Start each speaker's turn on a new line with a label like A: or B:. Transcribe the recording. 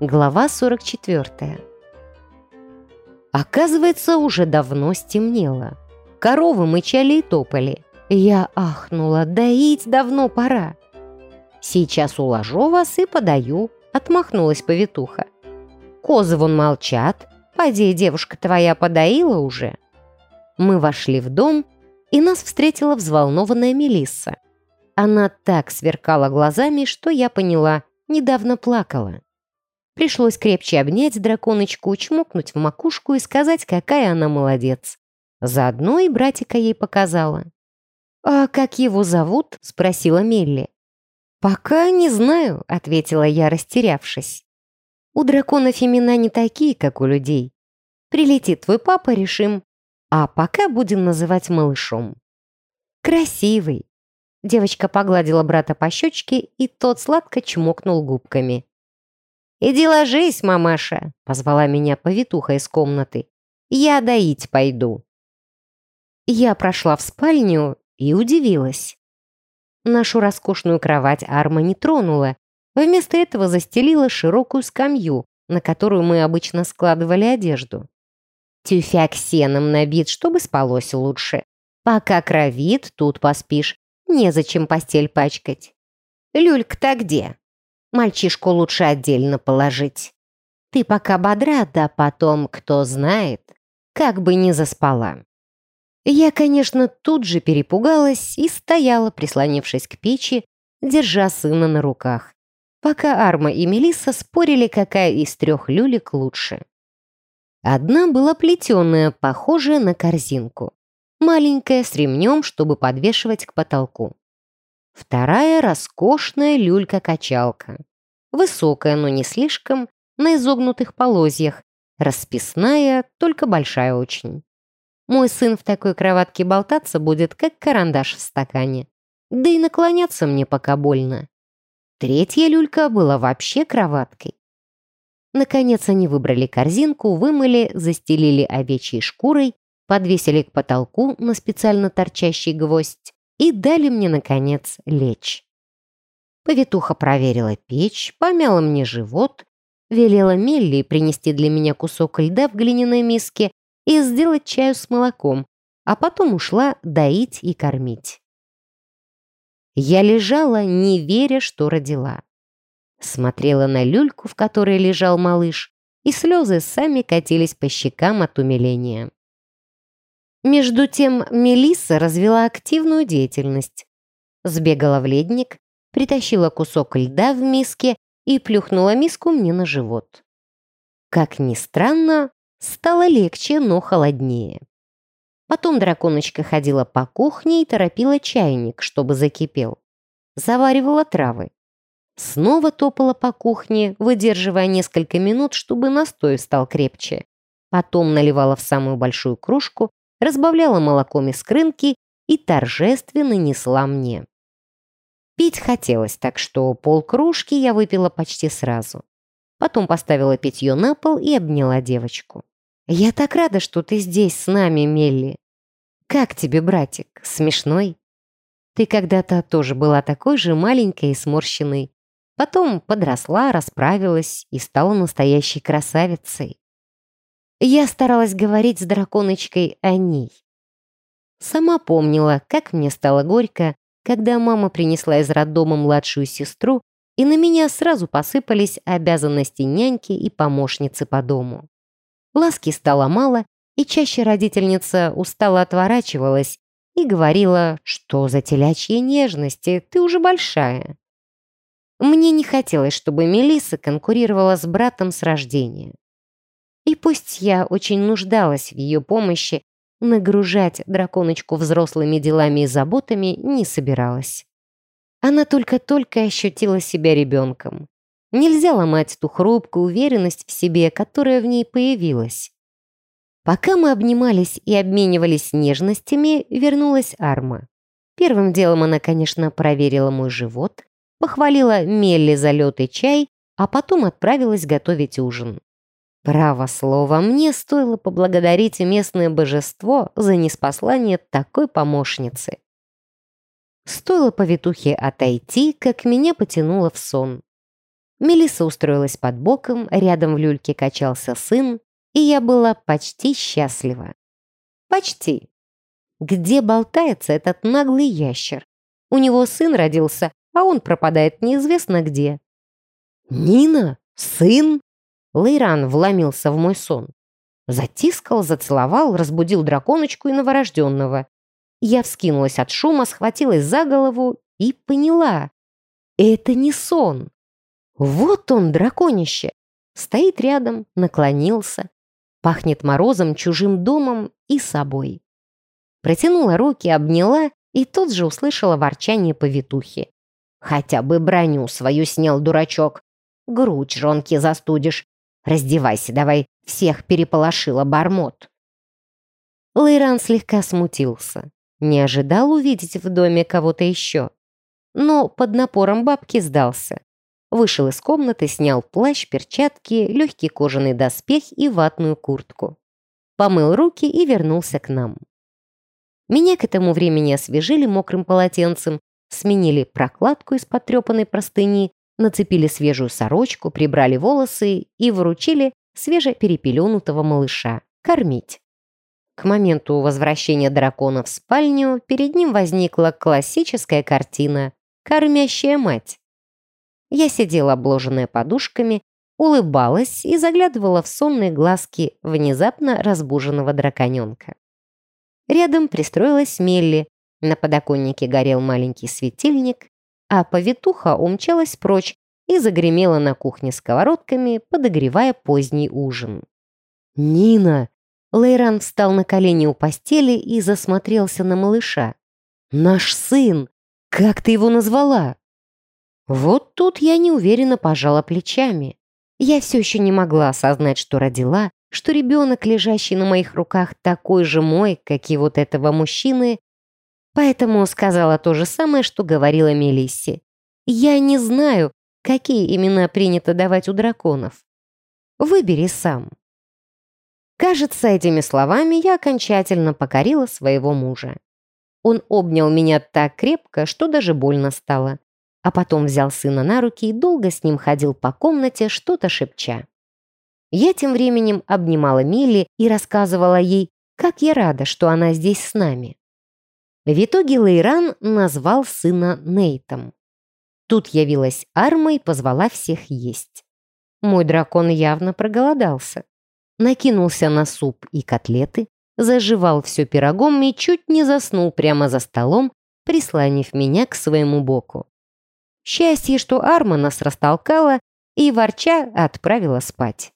A: Глава 44. Оказывается, уже давно стемнело. Коровы мычали и топали. Я ахнула, доить давно пора. Сейчас уложу вас и подаю, отмахнулась повитуха. Козы вон молчат, поди, девушка твоя подоила уже. Мы вошли в дом, и нас встретила взволнованная Мелисса. Она так сверкала глазами, что я поняла, недавно плакала. Пришлось крепче обнять драконочку, чмокнуть в макушку и сказать, какая она молодец. Заодно и братика ей показала. «А как его зовут?» — спросила Мелли. «Пока не знаю», — ответила я, растерявшись. «У драконов имена не такие, как у людей. Прилетит твой папа, решим. А пока будем называть малышом». «Красивый». Девочка погладила брата по щечке, и тот сладко чмокнул губками. «Иди ложись, мамаша», — позвала меня повитуха из комнаты. «Я доить пойду». Я прошла в спальню и удивилась. Нашу роскошную кровать Арма не тронула, вместо этого застелила широкую скамью, на которую мы обычно складывали одежду. Тюфяк сеном набит, чтобы спалось лучше. Пока кровит, тут поспишь. Незачем постель пачкать. Люлька-то где? Мальчишку лучше отдельно положить. Ты пока бодра, да потом, кто знает, как бы не заспала. Я, конечно, тут же перепугалась и стояла, прислонившись к печи, держа сына на руках, пока Арма и Мелисса спорили, какая из трех люлек лучше. Одна была плетеная, похожая на корзинку. Маленькая, с ремнем, чтобы подвешивать к потолку. Вторая — роскошная люлька-качалка. Высокая, но не слишком, на изогнутых полозьях. Расписная, только большая очень. Мой сын в такой кроватке болтаться будет, как карандаш в стакане. Да и наклоняться мне пока больно. Третья люлька была вообще кроваткой. Наконец они выбрали корзинку, вымыли, застелили овечьей шкурой, подвесили к потолку на специально торчащий гвоздь и дали мне, наконец, лечь. Повитуха проверила печь, помяла мне живот, велела Мелли принести для меня кусок льда в глиняной миске и сделать чаю с молоком, а потом ушла доить и кормить. Я лежала, не веря, что родила. Смотрела на люльку, в которой лежал малыш, и слезы сами катились по щекам от умиления. Между тем Мелисса развела активную деятельность. Сбегала в ледник, притащила кусок льда в миске и плюхнула миску мне на живот. Как ни странно, стало легче, но холоднее. Потом драконочка ходила по кухне и торопила чайник, чтобы закипел. Заваривала травы. Снова топала по кухне, выдерживая несколько минут, чтобы настой стал крепче. Потом наливала в самую большую кружку разбавляла молоком из крынки и торжественно несла мне. Пить хотелось, так что полкружки я выпила почти сразу. Потом поставила питье на пол и обняла девочку. «Я так рада, что ты здесь с нами, Мелли. Как тебе, братик, смешной? Ты когда-то тоже была такой же маленькой и сморщенной. Потом подросла, расправилась и стала настоящей красавицей. Я старалась говорить с драконочкой о ней. Сама помнила, как мне стало горько, когда мама принесла из роддома младшую сестру, и на меня сразу посыпались обязанности няньки и помощницы по дому. Ласки стало мало, и чаще родительница устало отворачивалась и говорила, что за телячьи нежности, ты уже большая. Мне не хотелось, чтобы Мелисса конкурировала с братом с рождения. И пусть я очень нуждалась в ее помощи, нагружать драконочку взрослыми делами и заботами не собиралась. Она только-только ощутила себя ребенком. Нельзя ломать ту хрупкую уверенность в себе, которая в ней появилась. Пока мы обнимались и обменивались нежностями, вернулась Арма. Первым делом она, конечно, проверила мой живот, похвалила Мелли за лед и чай, а потом отправилась готовить ужин. Право слово, мне стоило поблагодарить местное божество за неспослание такой помощницы. Стоило повитухе отойти, как меня потянуло в сон. Мелисса устроилась под боком, рядом в люльке качался сын, и я была почти счастлива. Почти. Где болтается этот наглый ящер? У него сын родился, а он пропадает неизвестно где. «Нина? Сын?» Лейран вломился в мой сон. Затискал, зацеловал, разбудил драконочку и новорожденного. Я вскинулась от шума, схватилась за голову и поняла. Это не сон. Вот он, драконище. Стоит рядом, наклонился. Пахнет морозом, чужим домом и собой. Протянула руки, обняла и тут же услышала ворчание повитухи. «Хотя бы броню свою снял, дурачок. Грудь жонки застудишь. Раздевайся давай, всех переполошила бормот». Лейран слегка смутился. Не ожидал увидеть в доме кого-то еще. Но под напором бабки сдался. Вышел из комнаты, снял плащ, перчатки, легкий кожаный доспех и ватную куртку. Помыл руки и вернулся к нам. Меня к этому времени освежили мокрым полотенцем, сменили прокладку из потрепанной простыни, нацепили свежую сорочку, прибрали волосы и вручили свежеперепеленутого малыша кормить. К моменту возвращения дракона в спальню перед ним возникла классическая картина «Кормящая мать». Я сидела обложенная подушками, улыбалась и заглядывала в сонные глазки внезапно разбуженного драконенка. Рядом пристроилась Мелли, на подоконнике горел маленький светильник, а повитуха умчалась прочь и загремела на кухне сковородками, подогревая поздний ужин. «Нина!» Лейран встал на колени у постели и засмотрелся на малыша. «Наш сын! Как ты его назвала?» Вот тут я неуверенно пожала плечами. Я все еще не могла осознать, что родила, что ребенок, лежащий на моих руках, такой же мой, как и вот этого мужчины, поэтому сказала то же самое, что говорила Мелиссе. Я не знаю, какие имена принято давать у драконов. Выбери сам. Кажется, этими словами я окончательно покорила своего мужа. Он обнял меня так крепко, что даже больно стало а потом взял сына на руки и долго с ним ходил по комнате, что-то шепча. Я тем временем обнимала Милли и рассказывала ей, как я рада, что она здесь с нами. В итоге Лейран назвал сына Нейтом. Тут явилась Арма и позвала всех есть. Мой дракон явно проголодался. Накинулся на суп и котлеты, заживал все пирогом и чуть не заснул прямо за столом, прислонив меня к своему боку. Счастье, что Арма нас растолкала и, ворча, отправила спать.